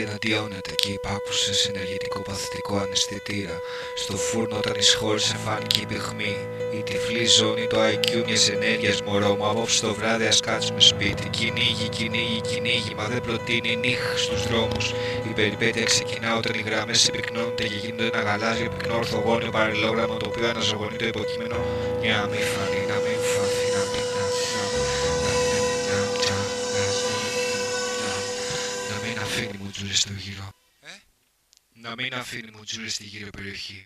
εναντιώνεται και υπάκουσε σε ενεργητικό παθητικό αναισθητήρα. Στο φούρνο όταν εισχώρησε φάνηκε η πυγμή. Η τυφλή ζώνη, το IQ μιας ενέργειας μωρό μου. Απόψε το βράδυ ας κάτσουμε σπίτι. Κυνήγι, κυνήγι, κυνήγι, μα δεν προτείνει νύχ στους δρόμους. Η περιπέτεια ξεκινά όταν οι γραμμέ επικνώνονται και γίνονται ένα γαλάζιο πυκνό ορθογώνιο παρελόγραμμα το οποίο αναζωογονεί το υποκείμενο για να μην φανεί, να μην αφήνει μουτζούρες στο γύρο. Ε; Να μην αφήνει μουτζούρες στη γύρω περιοχή.